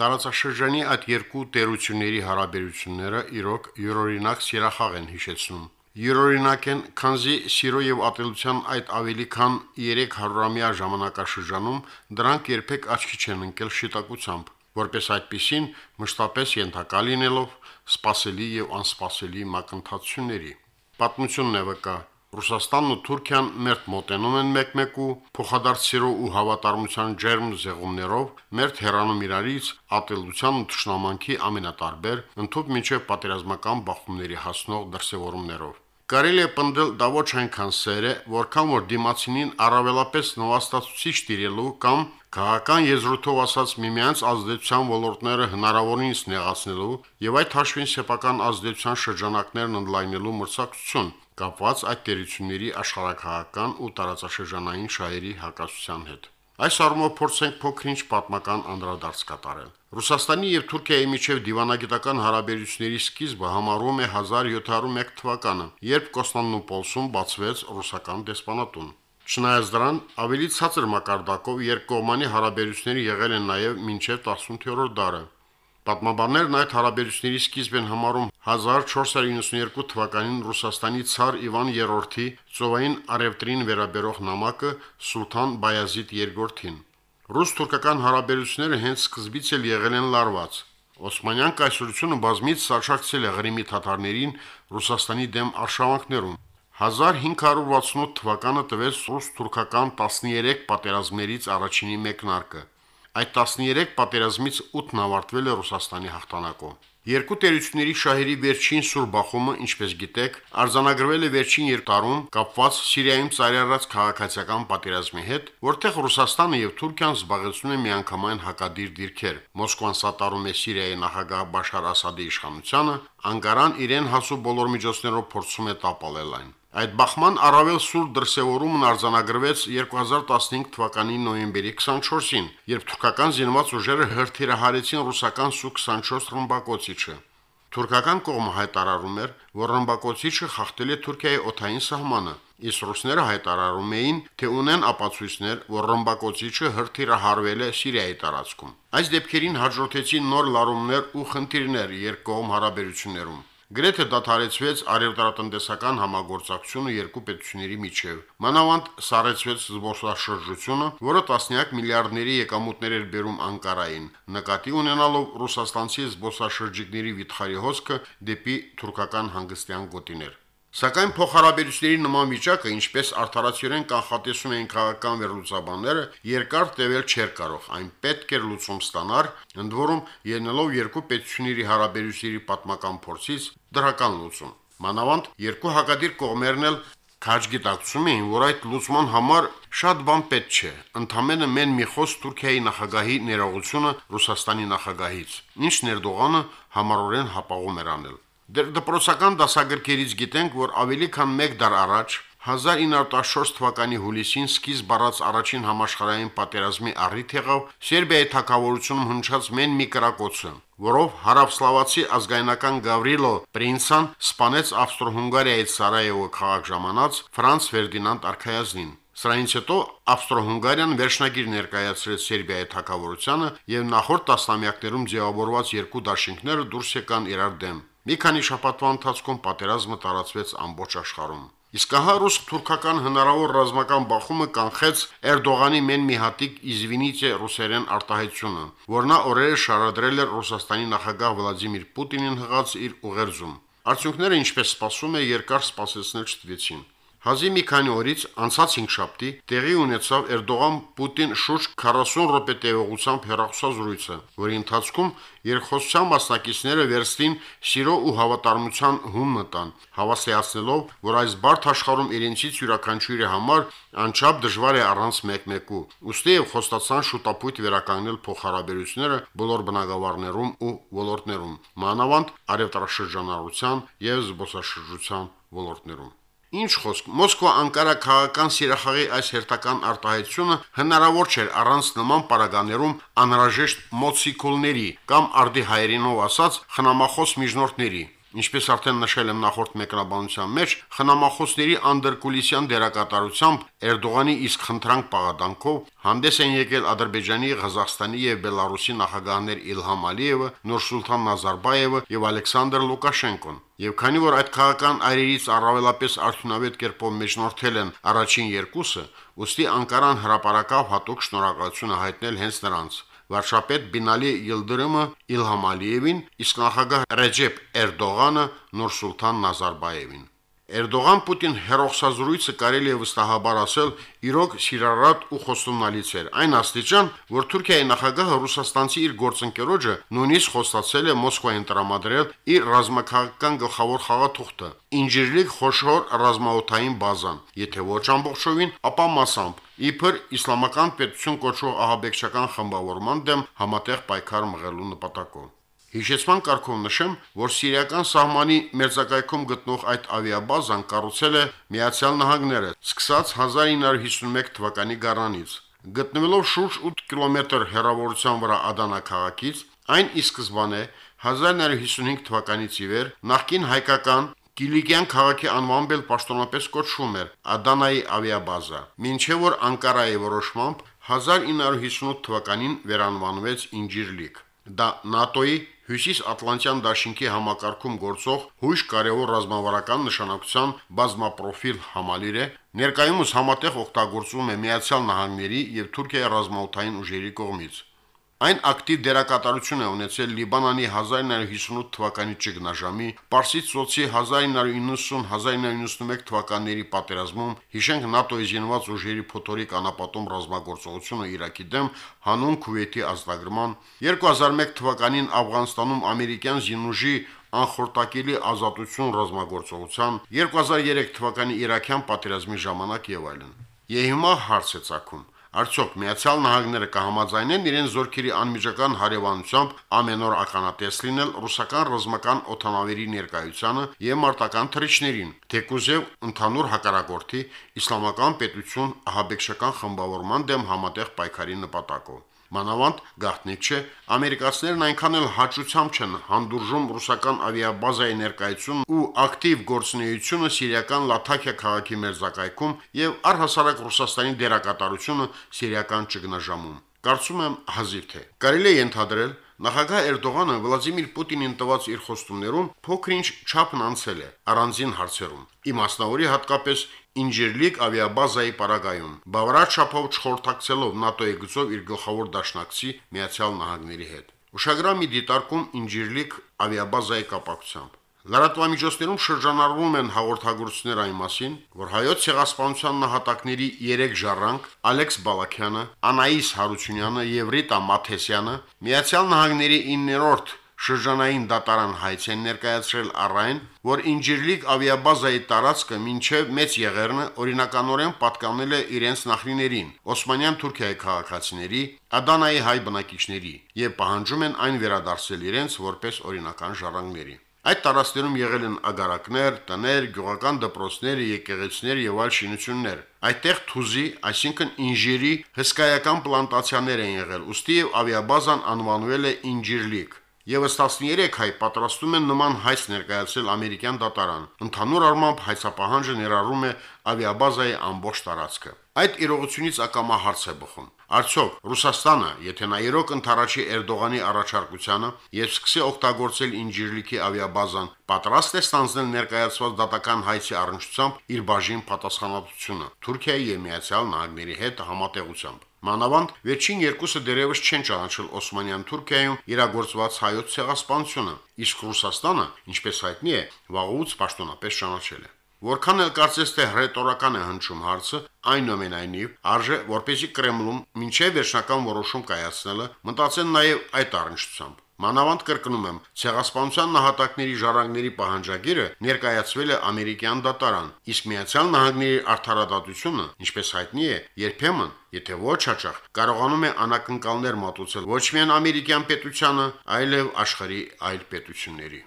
Տարածաշրջանի այդ երկու տերությունների հարաբերությունները իրոք յուրօրինակ սիրախաղ են հիշեցնում։ Յուրօրինակ են, քանզի սիրո եւ ատելության այդ ավելի քան 300-ամյա ժամանակաշրջանում դրանք երբեք աչքի չեն ընկել շիտակությամբ, որպես այդպիսին մշտապես ենթակա լինելով սпасելի եւ անսպասելի մակընթացությունների։ Պատմությունն է վկա. Ռուսաստանն ու Թուրքիան մերթ մոտենում են մեկ-մեկու, փոխադարձ սիրո ու հավատարմության ջերմ զեղումներով, մերթ հեռանում իրարից ատելության ու թշնամանքի ամենատարբեր, ընդཐུպ միջև պատերազմական բախումների հասնող դրսևորումներով։ Կարելի է պնդել դա ոչ այնքան սեր է, որքան որ դիմացինին առավելապես նվաստացուցիչ տիրելու կամ քաղաքական եզրույթով ասած միմյանց ազդեցության ոլորտները հնարավորինս նեղացնելու եւ այդ հաշվին սեփական ազդեցության շրջանակներն ընդլայնելու մրցակցություն, կապված այդ տերությունների աշխարհակահական ու տարածաշրջանային շահերի հակասության հետ։ Այս առումով փորձենք փոքրինչ պատմական անդրադարձ կատարել։ Ռուսաստանի եւ Թուրքիայի միջև դիվանագիտական հարաբերությունների սկիզբը համարվում է 1701 թվականը, երբ Կոստանդնուպոլսում բացվեց ռուսական դեսպանատուն։ Չնայած դրան, ավելի ցածր մակարդակով երկկողմանի հարաբերությունները եղել են նաև մինչև 18-րդ դարը։ Պատմաբաններն այդ հարաբերությունների սկիզբ են համարում 1492 թվականին Ռուսաստանի ցար Իվան III-ի ծովային արևտրին վերաբերող նամակը Սուլթան Բայազիդ II-ին։ Ռուս-թուրքական հարաբերությունները հենց սկզբից էլ եղել են լարված։ Օսմանյան կայսրությունը բազմից սարշակցել է Ղրիմի թաթարներին Ռուսաստանի դեմ արշավանքներում։ 1568 թվականը տվեց ռուս-թուրքական 13 պատերազմներից առաջինի մեկնարկը։ Այդ 13 պատերազմից 8-ն ավարտվել է Ռուսաստանի հաղթանակով։ Երկու տերությունների շահերի վերջին սուր բախումը, ինչպես գիտեք, արձանագրվել է վերջին երկարում կապված Սիրիայում ծայրահրած քաղաքացիական պատերազմի հետ, որտեղ Ռուսաստանը եւ Թուրքիան զբաղեցնում են միանգամայն հակադիր դիրքեր։ Մոսկվան սատարում է Սիրիայի նախագահ Բաշար Ասադի իշխանությանը, Անկարան իրեն հասու բոլոր միջոցներով փորձում է տապալել այն։ Այդ բախման առավել սուր դրսևորումն արձանագրվեց 2015 թվականի նոյեմբերի 24-ին, երբ թուրքական զինված ուժերը հրթիռահարեցին ռուսական Սու-24 ռմբակոծիչը։ Թուրքական կողմը հայտարարում էր, որ ռմբակոծիչը խախտել է Թուրքիայի օթային սահմանը, իսկ ռուսները հայտարարում էին, թե ունեն ապացույցներ, որ ռմբակոծիչը հրթիռահարվել է Սիրիայի տարածքում։ Այս դեպքերին հաջորդեցին նոր լարումներ ու խնդիրներ երկկողմ հարաբերություններում։ Գրեթե դադարեցվեց արևտարատնտեսական համագործակցությունը երկու պետությունների միջև։ Մանավանդ սառեցվեց զբոսաշրջությունը, որը տասնյակ միլիարդների եկամուտներ էր բերում Անկարային, նկատի ունենալով ռուսաստանցի զբոսաշրջիկների վիթխարի հոսքը դեպի թուրքական հանգստյան գոտիներ։ Սակայն փոխհարաբերությունների նման վիճակը, ինչպես արդարացիորեն կանխատեսում էին քաղաքական վերլուծաբանները, երկար տևել չէր կարող։ Այն պետք էր լուծում ստանար, ընդ որում ելնելով երկու պետությունների հարաբերությունների պատմական փորձից դրական լուծում։ Մանավանդ երկու հակադիր կողմերն էլ քաջ գիտակցում էին, որ այդ լուծման համար շատ բան պետք չէ։ Ընդամենը մեն մի խոս Թուրքիայի նախագահի ներողությունը Ռուսաստանի նախագահից, ինչն Էրդողանը համառորեն հապաղում էր անել։ Դեր դպրոցական դասագրքերից գիտենք, որ ավելի քան 1 դար առաջ 1914 թվականի հուլիսին սկիզբ առած առաջին համաշխարհային պատերազմի առիթ եղավ Սերբիայի թակավորությունում հնչած մեն մի կրակոցը, որով հարավսլավացի ազգայնական Գավրիլո Պրինցան սպանեց Ավստրո-Հունգարիայից Սարայևո քաղաք ժամանած Ֆրանց Ֆերդինանդ արքայազնին։ Սրանից հետո Ավստրո-Հունգարիան վերջնագիր ներկայացրեց Սերբիայի թակավորությանը եւ նախորդ տասնամյակներում ձևավորված երկու դաշինքները դուրս եկան իրար դեմ։ Մի քանի շաբաթվա ընթացքում պատերազմը տարածվեց ամբողջ աշխարհում։ Իսկ ահա ռուս-թուրքական հնարավոր ռազմական բախումը կանխեց Էրդողանի մեն մի հատիկ իզվինիցե ռուսերեն արտահայտությունը, որ նա օրերը շարադրել էր Ռուսաստանի նախագահ Վլադիմիր Պուտինին հղած իր ուղերձում։ Արդյունքները, ինչպես սպասվում է, երկար սպասեցնել չտվեցին։ Հազի մի քանի օրից անցած 5 շաբթի տեղի ունեցավ Էրդողան-Պուտին շուրջ 40 րոպե տևողությամբ հեռախոսազրույցը, որի ընթացքում երկխոսության մասնակիցները վերստին սիրո ու հավատարմության հում մտան, հավաստիացնելով, որ այս բարդ աշխարհում իրենցից յուրաքանչյուրի համար անչափ դժվար է առանց մեկ-մեկու։ Ոստի եւ խոստացան շուտապույտ վերականգնել փոխհարաբերությունները բոլոր բնակավարներում ու ոլորտներում, մանավանդ արևտարաշրջանառության եւ զբոսաշրջության ոլորտներում։ Ինչ խոսք, Մոսկվա-Անկարա քաղաքական սիրախաղի այս հերթական արտահայտությունը հնարավոր չէր առանց նման պարագաներում անհրաժեշտ մոցիկոլների կամ արդի հայերենով ասած խնամախոս միջնորդների։ Ինչպես արդեն նշել եմ նախորդ մեկնաբանության մեջ, խնամախոսների անդրկուլիսյան դերակատարությամբ Էրդողանի իսկ խնդրանք պաղադանքով հանդես են եկել Ադրբեջանի, Ղազախստանի եւ Բելարուսի նախագահներ Իլհամ Ալիևը, Նուրսուլտան Նազարբաևը եւ Ալեքսանդր Լուկաշենկոն։ Եվ քանի որ այդ քաղաքական այրերից առավելապես արդյունավետ կերպով մեջնորդել են առաջին երկուսը, ուստի Անկարան հրապարակավ հատուկ շնորհակալություն հայտնել հենց նրանց։ Վարշապետ Բինալի Յիլդրիմը Իլհամ Ալիևին, իսկ նախագահ Ռեջեփ Էրդողանը Նուրսուլտան Նազարբաևին։ Էրդողան-Պուտին հերոսազրույցը կարելի է վստահաբար ասել իրոք սիրառատ ու խոստումնալից էր։ Այն աստիճան, որ Թուրքիայի նախագահը ռուսաստանցի իր գործընկերոջը նույնիսկ խոստացել է Մոսկվային տրամադրել իր ռազմաքաղաքական գլխավոր խաղաթուղթը՝ Ինջիրլիկ խոշոր ռազմաօթային բազան, եթե ոչ ամբողջովին, ապա մասամբ, իբր իսլամական պետություն կոչվող ահաբեկչական խմբավորման դեմ համատեղ պայքար մղելու նպատակով։ Հիշեցման կարգով նշեմ, որ սիրիական սահմանի մերձակայքում գտնող այդ ավիաբազան կառուցել է Միացյալ Նահանգները, սկսած 1951 թվականի գարանից։ Գտնվելով շուրջ 8 կիլոմետր հեռավորության վրա Ադանա քաղաքից, այն ի սկզբանե 1955 թվականից ի վեր նախկին հայկական Կիլիկյան քաղաքի անվամբ էլ պաշտոնապես կոչվում էր Ադանայի ավիաբազա, մինչև որ Անկարայի որոշմամբ 1958 թվականին վերանվանվեց Ինջիրլիկ։ Դա ՆԱՏՕ-ի Հյուսիս-Ատլանտյան դաշինքի համակարգում գործող հույժ կարևոր ռազմավարական նշանակության բազմապրոֆիլ համալիր է, ներկայումս համատեղ օգտագործվում է Միացյալ Նահանգների եւ Թուրքիայի ռազմաօթային ուժերի կողմից։ Այն ակտիվ դերակատարություն է ունեցել Լիբանանի 1958 թվականի ճգնաժամի, Պարսից ծոցի 1990-1991 թվականների պատերազմում, հիշենք ՆԱՏՕ-ի զինված ուժերի փոթորիկ անապատում ռազմագործողությունը Իրաքի դեմ հանուն Քուվեյթի ազդագրման, 2001 թվականին Աֆղանստանում ամերիկյան զինուժի անխորտակելի ազատություն ռազմագործողության, 2003 թվականի Իրաքյան պատերազմի ժամանակ եւ այլն։ Եվ հիմա հարց է ցակում. Արդյոք Միացյալ Նահանգները կհամաձայնեն իրեն զորքերի անմիջական հարևանությամբ ամենօր ականատես լինել ռուսական ռազմական օթանավերի ներկայությանը եւ մարտական թռիչքներին, թեկուզև ընդհանուր հակարակորթի իսլամական պետություն ահաբեկչական խմբավորման դեմ համատեղ պայքարի նպատակով։ Մանավանդ գաղտնիք չէ, ամերիկացիներն այնքան էլ հաճությամբ չեն հանդուրժում ռուսական ավիաբազայի ներկայությունն ու ակտիվ գործունեությունը սիրիական Լաթաքիա քաղաքի մերձակայքում եւ առհասարակ Ռուսաստանի դերակատարությունը սիրիական ճգնաժամում։ Կարծում եմ հազիվ թե։ Կարելի է ենթադրել, Նախագահ Էրդողանը Վլադիմիր Պուտինին տված իր խոստումներում փոքրինչ չափն անցել է առանձին հարցերում։ Իմաստնավորի հատկապես Ինջերլիկ ավիաբազայի պարագայում, բավարար չափով չխորթակցելով ՆԱՏՕ-ի գծով իր գլխավոր դաշնակցի Միացյալ Նահանգների հետ։ Ուշագրամի դիտարկում Ինջերլիկ ավիաբազայի կապակցությամբ Լրատվամիջոցներում շրջանառվում են հաղորդագրություններ այն մասին, որ հայոց ցեղասպանության նահատակների 3 ժառանգ Ալեքս Բալաքյանը, Անայիս Հարությունյանը եւ Ռիտա Մաթեսյանը Միացյալ Նահանգների 9-րդ շրջանային դատարան հայց են ներկայացրել առայն, որ Ինջիրլիկ ավիաբազայի տարածքը մինչև մեծ եղերնը օրինականորեն պատկանել է իրենց նախնիներին, Օսմանյան Թուրքիայի քաղաքացիների, Ադանայի հայ բնակիչների եւ պահանջում են այն վերադարձնել իրենց որպես օրինական ժառանգների։ Այդ տարածքներում եղել են ագարակներ, տներ, գյուղական դպրոցներ, եկեղեցիներ եւ այլ շինություններ։ Այդտեղ թուզի, այսինքն ինժիրի հսկայական պլանտացիաներ են եղել, ուստի եւ ավիաբազան անվանվել է Ինջիրլիկ։ Եվս 13 հայ պատրաստում են նման հայց ներկայացել ամերիկյան դատարան։ Ընդհանուր առմամբ հայցապահանջը ներառում է ավիաբազայի ամբողջ տարածքը։ Այդ իրողությունից ակամա հարց է բխում. Արդյոք Ռուսաստանը, եթե նա իրոք ընթարաչի Էրդողանի առաջարկությանը եւ սկսի օգտագործել Ինջիրլիքի ավիաբազան, պատրաստ է ստանձնել ներկայացված դատական հայցի առնչությամբ իր բաժին պատասխանատվությունը Թուրքիայի եւ Միացյալ Նահանգների հետ համատեղությամբ։ Մանավանդ վերջին երկուսը դերևս չեն ճանաչել Օսմանյան Թուրքիայում իրագործված հայոց ցեղասպանությունը, իսկ Ռուսաստանը, ինչպես հայտնի է, վաղուց պաշտոնապես ճանաչել է։ Որքան էլ կարծես թե ռետորական է հնչում հարցը, այնուամենայնիվ արժե, որպեսի Կրեմլում մինչև վերջնական որոշում կայացնելը մտածեն նաև այդ առնչությամբ։ Մանավանդ կրկնում եմ, ցեղասպանության նահատակների ժառանգների պահանջագիրը ներկայացվել է ամերիկյան դատարան, իսկ Միացյալ Նահանգների արդարադատությունը, ինչպես հայտնի է, երբեմն, եթե ոչ հաճախ, կարողանում է անակնկալներ մատուցել ոչ միայն ամերիկյան պետությանը, այլև աշխարհի այլ պետությունների։